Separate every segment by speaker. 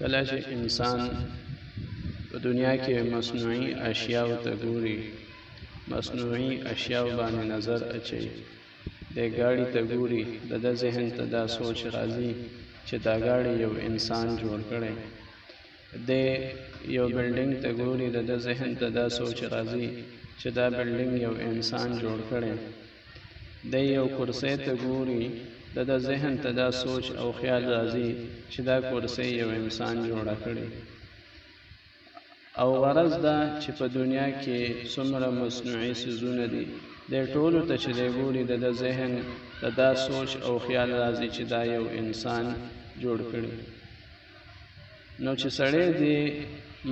Speaker 1: کله چې انسان په دنیا کې مصنوعي اشیاء ته ګوري مصنوعي اشیاء باندې نظر اچي د ګاډي ته ګوري د د ذهن ته دا سوچ راځي چې دا ګاډي یو انسان جوړ کړي د یو بلډینګ ته ګوري د د ذهن ته دا سوچ راځي چې دا بلډینګ یو انسان جوړ کړي دی یو کرسۍ ته ګوري، د ده ذهن ته دا سوچ او خیال راځي چې دا کرسۍ یو انسان جوړه کړې او غرض دا چې په دنیا کې څومره مصنوعي څیزونه دي، دی ټولو ته چې دی ګوري د ده ذهن ته دا سوچ او خیال راځي چې دا یو انسان جوړ کړي. نو چې سړی دې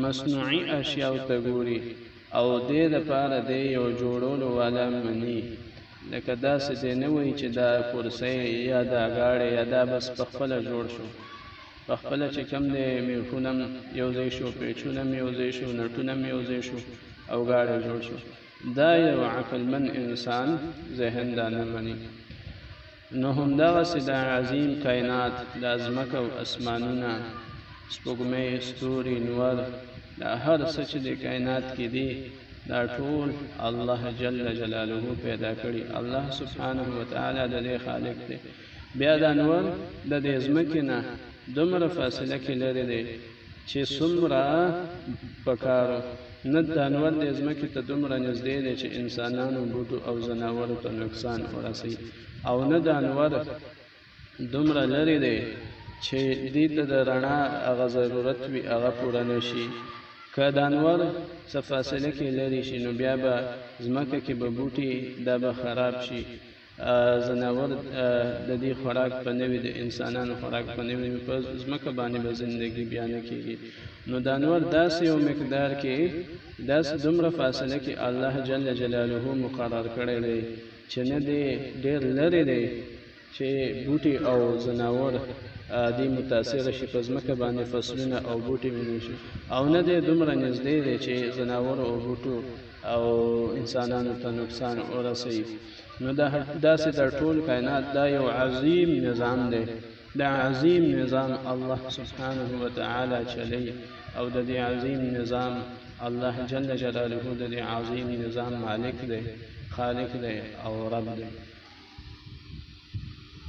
Speaker 1: مصنوعي اشیاو ته ګوري او دې د پاره دې یو جوړولو والا مني لکه داسې دې نه وایي چې دا کرسۍ یا دا ګاړی یا دا بس په خپله جوړ شو په خپله چې کوم دی میخونه هم یو ځای شو پیچونه هم یو ځای شو نټونه هم یو ځای شو او ګاړی جوړ شو دا یو عقلمن انسان ذهن دا نه مني نو همدغسې دا عظیم کاینات، دا ځمکه او اسمانونه، سپوږمۍ، ستوري، نور، دا هر څه چې دې کاینات کې دي، دا ټول الله جل جلاله پیدا کړي، الله سبحانه وتعالی د دې خالق دی، بیا دا نور د دې ځمکې نه دومره فاصله کې لرې دی چی څومره پکار نه دانور د ځمکې ته دومره نږدې دی چې انسانانو بوټو او ځناورو ته نقصان ورسي او نه دانور دومره لرې دی چې دې ته د رڼا هغه ضرورت وي هغه پوره نه شي که دانور څه فاصله کې لرې شي نو بیا به ځمکه کې به بوټي دا به خراب شي زناور د دې خوراک په نوي د انسانانو خوراک په نوي په ځمکه باندې به زندگی بیا نه کېږي نو دا نور داسې یو مقدار کې داس دومره فاصله کې الله جل جلاله مقرر کړی دی چې نه دی ډېر لرې دی چې بوټي او زناور دی متاثر شي په ځمکه باندې فصلونه او بوټي ویني شي او نه دی دومره نږدې دی چې زناور او بوټو او انسانانو ته نقصان ورسوي نو دا داسې دا ټول کائنات دا یو عظیم نظام دی دا عظیم نظام الله سبحانه و تعالی چلی او د دې عظیم نظام الله جل جلاله د دې عظیم نظام مالک دی خالق دی او رب دی